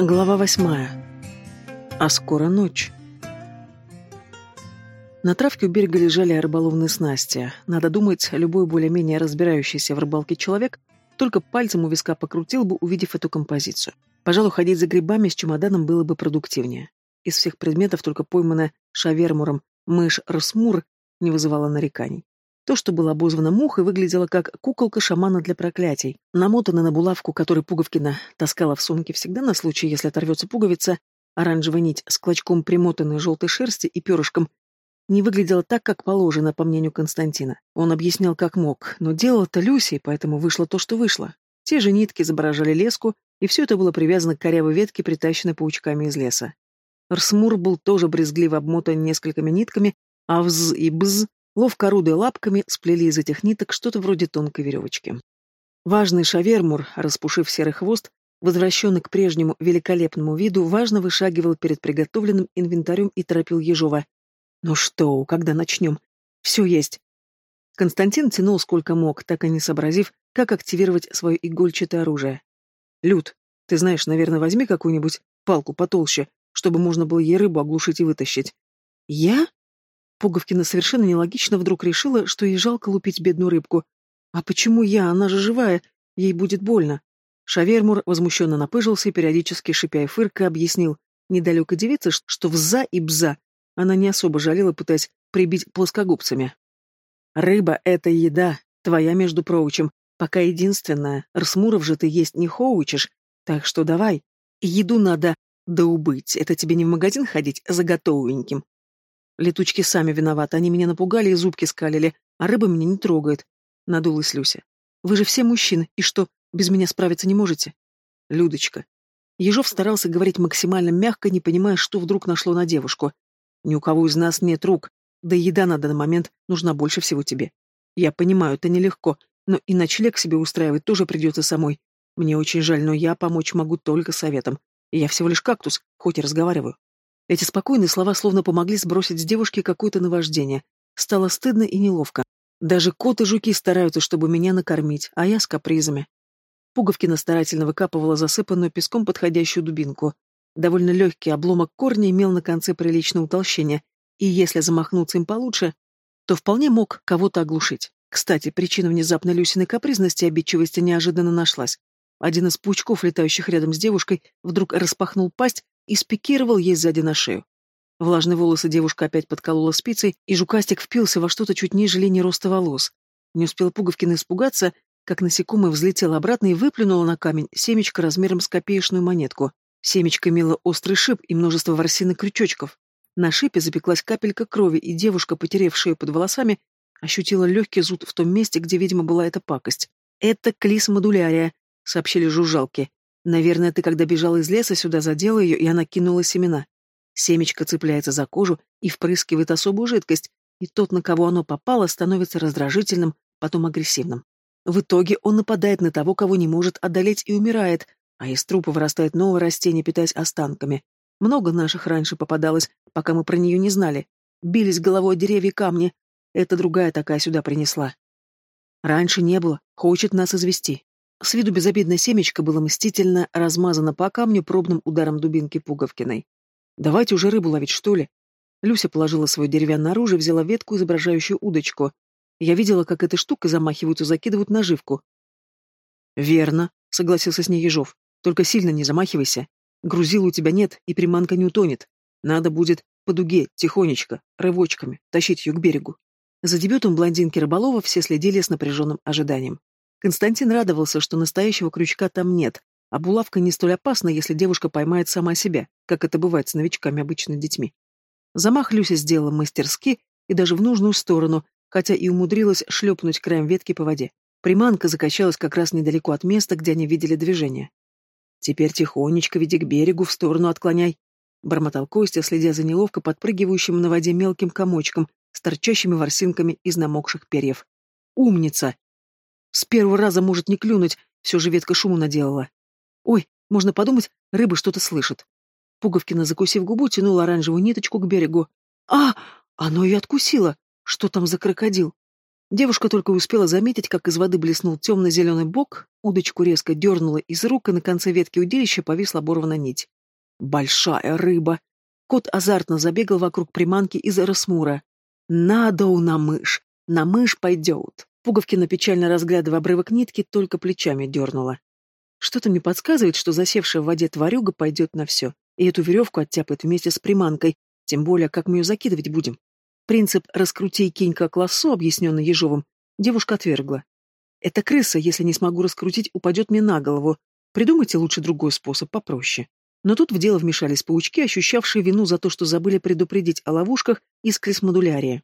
Глава восьмая. А скоро ночь. На травке у берега лежали рыболовные снасти. Надо думать, любой более-менее разбирающийся в рыбалке человек только пальцем у виска покрутил бы, увидев эту композицию. Пожалуй, ходить за грибами с чемоданом было бы продуктивнее. Из всех предметов только пойманная шавермуром мышь Росмур не вызывала нареканий. То, что было обозвано мухой, выглядело как куколка шамана для проклятий, намотанная на булавку, которой Пуговкина таскала в сумке всегда на случай, если оторвется пуговица, оранжевая нить с клочком примотанной желтой шерсти и перышком не выглядела так, как положено, по мнению Константина. Он объяснял, как мог, но делал это Люси, поэтому вышло то, что вышло. Те же нитки изображали леску, и все это было привязано к корявой ветке, притащенной паучками из леса. Рсмур был тоже брезгливо обмотан несколькими нитками, а вз и бз Ловко орудуя лапками, сплели из этих ниток что-то вроде тонкой веревочки. Важный шавермур, распушив серый хвост, возвращенный к прежнему великолепному виду, важно вышагивал перед приготовленным инвентарем и торопил Ежова. «Ну что, когда начнем? Все есть!» Константин тянул сколько мог, так и не сообразив, как активировать свое игольчатое оружие. «Люд, ты знаешь, наверное, возьми какую-нибудь палку потолще, чтобы можно было ей рыбу оглушить и вытащить». «Я?» Пуговкина совершенно нелогично вдруг решила, что ей жалко лупить бедную рыбку. «А почему я? Она же живая. Ей будет больно». Шавермур возмущенно напыжился и, периодически шипя и фырка, объяснил недалеко девице, что вза и бза она не особо жалела, пытаясь прибить плоскогубцами. «Рыба — это еда, твоя, между прочим, пока единственная. Рсмуров же ты есть не хоучишь, так что давай. Еду надо да убыть, это тебе не в магазин ходить за готовеньким, Летучки сами виноваты, они меня напугали и зубки скалили, а рыба меня не трогает. Надулась Люся. Вы же все мужчины, и что, без меня справиться не можете? Людочка. Ежов старался говорить максимально мягко, не понимая, что вдруг нашло на девушку. Ни у кого из нас нет рук, да и еда на данный момент нужна больше всего тебе. Я понимаю, это нелегко, но и ночлег себе устраивать тоже придется самой. Мне очень жаль, но я помочь могу только советом. Я всего лишь кактус, хоть и разговариваю. Эти спокойные слова словно помогли сбросить с девушки какое-то наваждение. Стало стыдно и неловко. Даже кот и жуки стараются, чтобы меня накормить, а я с капризами. Пуговкина старательно выкапывала засыпанную песком подходящую дубинку. Довольно легкий обломок корня имел на конце приличное утолщение, и если замахнуться им получше, то вполне мог кого-то оглушить. Кстати, причина внезапной Люсиной капризности и обидчивости неожиданно нашлась. Один из паучков, летающих рядом с девушкой, вдруг распахнул пасть и спикировал ей сзади на шею. Влажные волосы девушка опять подколола спицей, и жукастик впился во что-то чуть ниже линии роста волос. Не успел Пуговкина испугаться, как насекомое взлетело обратно и выплюнуло на камень семечко размером с копеечную монетку. Семечко имело острый шип и множество ворсинок крючочков. На шипе запеклась капелька крови, и девушка, потеряв шею под волосами, ощутила легкий зуд в том месте, где, видимо, была эта пакость. «Это клис модулярия», — сообщили жужжалки. Наверное, ты, когда бежал из леса, сюда задела ее, и она кинула семена. Семечко цепляется за кожу и впрыскивает особую жидкость, и тот, на кого оно попало, становится раздражительным, потом агрессивным. В итоге он нападает на того, кого не может одолеть и умирает, а из трупа вырастает новое растение, питаясь останками. Много наших раньше попадалось, пока мы про нее не знали. Бились головой деревья и камни. Это другая такая сюда принесла. Раньше не было, хочет нас извести. С виду безобидное семечко было мстительно размазано по камню пробным ударом дубинки Пуговкиной. «Давайте уже рыбу ловить, что ли?» Люся положила свое деревянное оружие, взяла ветку, изображающую удочку. Я видела, как этой штукой замахиваются, закидывают наживку. «Верно», — согласился с ней Ежов. «Только сильно не замахивайся. Грузила у тебя нет, и приманка не утонет. Надо будет по дуге, тихонечко, рывочками, тащить ее к берегу». За дебютом блондинки рыболова все следили с напряженным ожиданием. Константин радовался, что настоящего крючка там нет, а булавка не столь опасна, если девушка поймает сама себя, как это бывает с новичками обычно детьми. Замах Люся сделала мастерски и даже в нужную сторону, хотя и умудрилась шлепнуть краем ветки по воде. Приманка закачалась как раз недалеко от места, где они видели движение. «Теперь тихонечко веди к берегу, в сторону отклоняй», — бормотал Костя, следя за неловко подпрыгивающим на воде мелким комочком с торчащими ворсинками из намокших перьев. «Умница!» С первого раза может не клюнуть, все же ветка шуму наделала. Ой, можно подумать, рыба что-то слышит. Пуговкина, закусив губу, тянула оранжевую ниточку к берегу. А, оно ее откусило. Что там за крокодил? Девушка только успела заметить, как из воды блеснул темно-зеленый бок, удочку резко дернула из рук, и на конце ветки удилища повисла оборвана нить. Большая рыба! Кот азартно забегал вокруг приманки из расмура. «Надо на мышь! На мышь пойдет!» Пуговкина, печально разглядывая обрывок нитки, только плечами дернула. Что-то мне подсказывает, что засевшая в воде тварюга пойдет на все, и эту веревку оттяпает вместе с приманкой, тем более, как мы ее закидывать будем. Принцип «раскрути и кинь как лассо», объясненный Ежовым, девушка отвергла. «Эта крыса, если не смогу раскрутить, упадет мне на голову. Придумайте лучше другой способ, попроще». Но тут в дело вмешались паучки, ощущавшие вину за то, что забыли предупредить о ловушках из крисмодулярия.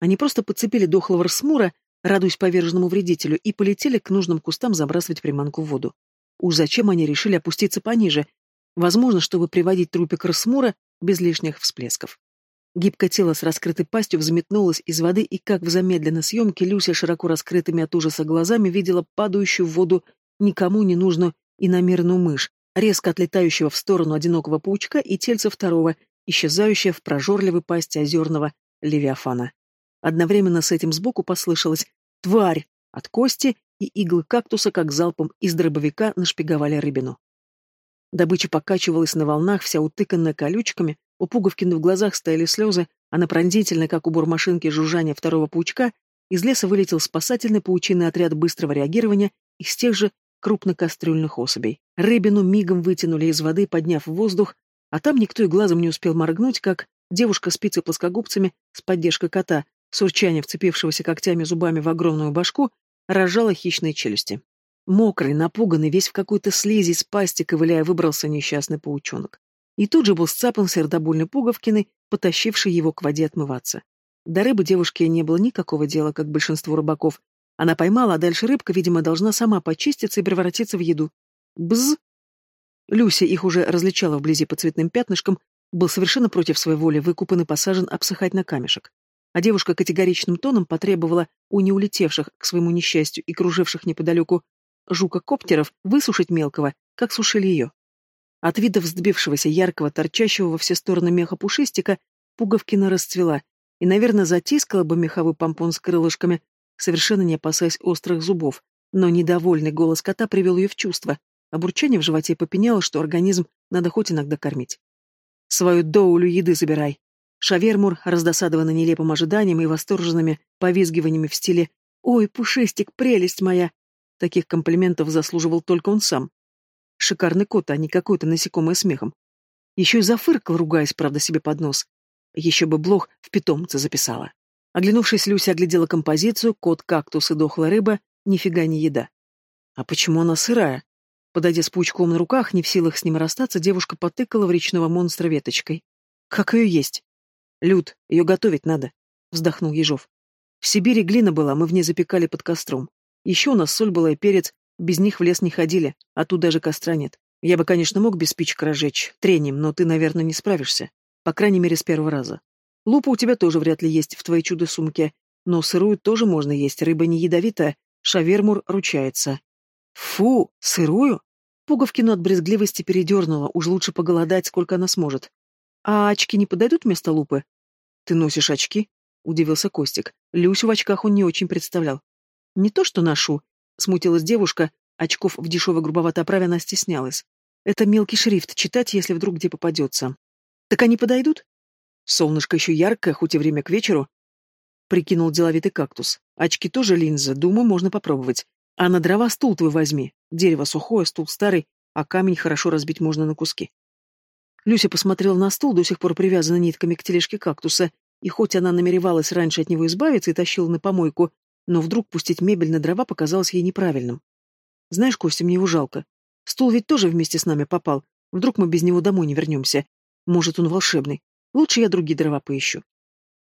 Они просто подцепили дохлого рсмура, радуясь поверженному вредителю, и полетели к нужным кустам забрасывать приманку в воду. Уж зачем они решили опуститься пониже? Возможно, чтобы приводить трупик рсмура без лишних всплесков. Гибкое тело с раскрытой пастью взметнулось из воды, и как в замедленной съемке Люся широко раскрытыми от ужаса глазами видела падающую в воду никому не нужную иномерную мышь, резко отлетающего в сторону одинокого паучка и тельца второго, исчезающее в прожорливой пасти озерного левиафана. Одновременно с этим сбоку послышалось «Тварь!» от кости, и иглы кактуса, как залпом из дробовика, нашпиговали рыбину. Добыча покачивалась на волнах, вся утыканная колючками, у Пуговкина в глазах стояли слезы, а на пронзительно, как убор машинки жужжания второго паучка, из леса вылетел спасательный паучиный отряд быстрого реагирования из тех же крупнокастрюльных особей. Рыбину мигом вытянули из воды, подняв в воздух, а там никто и глазом не успел моргнуть, как девушка с пиццей-плоскогубцами с поддержкой кота, с урчанием вцепившегося когтями зубами в огромную башку, рожала хищные челюсти. Мокрый, напуганный, весь в какой-то слизи с пасти ковыляя, выбрался несчастный паучонок и тут же был сцапан сердобольной Пуговкиной, потащившей его к воде отмываться. До рыбы девушке не было никакого дела, как большинство рыбаков. Она поймала, а дальше рыбка, видимо, должна сама почиститься и превратиться в еду. Бз! Люся их уже различала вблизи по цветным пятнышкам, был совершенно против своей воли выкупан и посажен обсыхать на камешек. А девушка категоричным тоном потребовала у неулетевших к своему несчастью и круживших неподалеку жука-коптеров высушить мелкого, как сушили ее. От вида вздыбившегося, яркого, торчащего во все стороны меха пушистика, Пуговкина расцвела и, наверное, затискала бы меховой помпон с крылышками, совершенно не опасаясь острых зубов, но недовольный голос кота привел ее в чувство, а бурчание в животе попеняло, что организм надо хоть иногда кормить. «Свою доулю еды забирай!» Шавермур, раздосадованный нелепым ожиданием и восторженными повизгиваниями в стиле «Ой, пушистик, прелесть моя!» Таких комплиментов заслуживал только он сам. Шикарный кот, а не какое-то насекомое смехом. Еще и зафыркал, ругаясь, правда, себе под нос. Еще бы блох в питомце записала. Оглянувшись, Люся оглядела композицию, кот, кактус и дохлая рыба, нифига не еда. А почему она сырая? Подойдя с паучком на руках, не в силах с ним расстаться, девушка потыкала в речного монстра веточкой. Как ее есть? Люд, ее готовить надо, вздохнул Ежов. В Сибири глина была, мы в ней запекали под костром. Еще у нас соль была и перец, без них в лес не ходили, а тут даже костра нет. Я бы, конечно, мог без спичек разжечь, трением, но ты, наверное, не справишься. По крайней мере, с первого раза. Лупа у тебя тоже вряд ли есть в твоей чудо-сумке, но сырую тоже можно есть, рыба не ядовитая, шавермур ручается. Фу, сырую? Пуговкину от брезгливости передернула, уж лучше поголодать, сколько она сможет. А очки не подойдут вместо лупы? Ты носишь очки? Удивился Костик. Люсю в очках он не очень представлял. Не то что ношу, Смутилась девушка, очков в дешевой грубоватой оправе она стеснялась. Это мелкий шрифт, читать, если вдруг где попадется. Так они подойдут? Солнышко еще яркое, хоть и время к вечеру. Прикинул деловитый кактус. Очки тоже линза, думаю, можно попробовать. А на дрова стул твой возьми. Дерево сухое, стул старый, а камень хорошо разбить можно на куски. Люся посмотрела на стул, до сих пор привязанный нитками к тележке кактуса, и хоть она намеревалась раньше от него избавиться и тащила на помойку, но вдруг пустить мебель на дрова показалось ей неправильным. Знаешь, Костя, мне его жалко. Стул ведь тоже вместе с нами попал. Вдруг мы без него домой не вернемся. Может, он волшебный. Лучше я другие дрова поищу.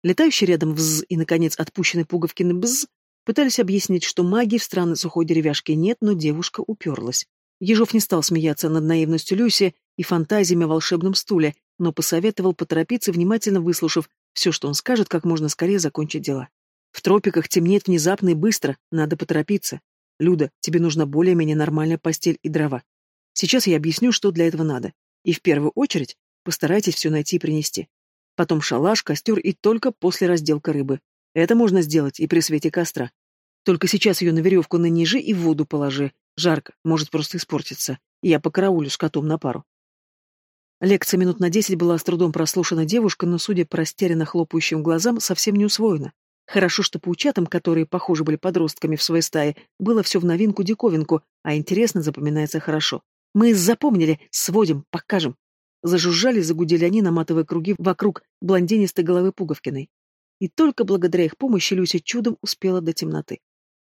Летающий рядом вз и, наконец, отпущенный пуговкины бз пытались объяснить, что магии в странной сухой деревяшке нет, но девушка уперлась. Ежов не стал смеяться над наивностью Люси и фантазиями о волшебном стуле, но посоветовал поторопиться, внимательно выслушав все, что он скажет, как можно скорее закончить дела. В тропиках темнеет внезапно и быстро, надо поторопиться. Люда, тебе нужна более-менее нормальная постель и дрова. Сейчас я объясню, что для этого надо. И в первую очередь постарайтесь все найти и принести. Потом шалаш, костер и только после разделка рыбы. Это можно сделать и при свете костра. Только сейчас ее на веревку нанижи и в воду положи. Жарко, может просто испортиться. Я по караулю с котом на пару. Лекция минут на десять была с трудом прослушана девушка, но, судя по растерянно хлопающим глазам, совсем не усвоена. Хорошо, что по учатам, которые, похоже, были подростками в своей стае, было все в новинку-диковинку, а интересно запоминается хорошо. Мы запомнили, сводим, покажем. Зажужжали, загудели они, наматывая круги вокруг блондинистой головы Пуговкиной. И только благодаря их помощи Люся чудом успела до темноты.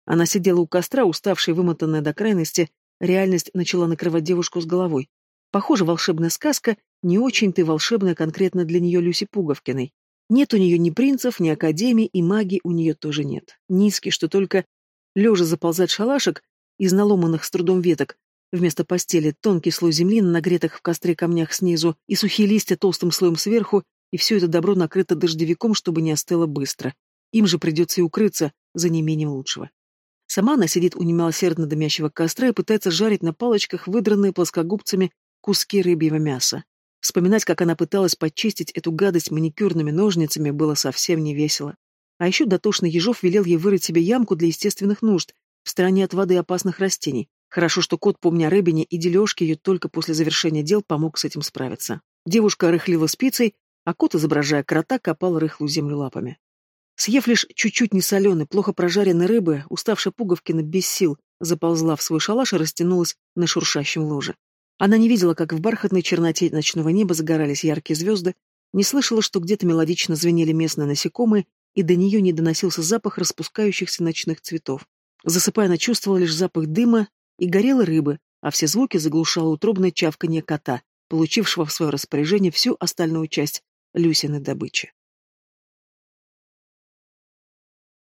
Она сидела у костра, уставшая и вымотанная до крайности, реальность начала накрывать девушку с головой. Похоже, волшебная сказка не очень-то и волшебная конкретно для нее Люси Пуговкиной. Нет у нее ни принцев, ни академии, и магии у нее тоже нет. Низкий, что только лежа заползать шалашик из наломанных с трудом веток, вместо постели тонкий слой земли на нагретых в костре камнях снизу и сухие листья толстым слоем сверху, и все это добро накрыто дождевиком, чтобы не остыло быстро. Им же придется и укрыться за неимением лучшего. Сама она сидит у немилосердно дымящего костра и пытается жарить на палочках выдранные плоскогубцами куски рыбьего мяса. Вспоминать, как она пыталась почистить эту гадость маникюрными ножницами, было совсем не весело. А еще дотошный Ежов велел ей вырыть себе ямку для естественных нужд, в стороне от воды и опасных растений. Хорошо, что кот, помня о рыбине и дележке, ее только после завершения дел помог с этим справиться. Девушка рыхлила спицей, а кот, изображая крота, копал рыхлую землю лапами. Съев лишь чуть-чуть несоленой, плохо прожаренной рыбы, уставшая Пуговкина без сил заползла в свой шалаш и растянулась на шуршащем ложе. Она не видела, как в бархатной черноте ночного неба загорались яркие звезды, не слышала, что где-то мелодично звенели местные насекомые, и до нее не доносился запах распускающихся ночных цветов. Засыпая, она чувствовала лишь запах дыма и горелой рыбы, а все звуки заглушало утробное чавканье кота, получившего в свое распоряжение всю остальную часть Люсиной добычи.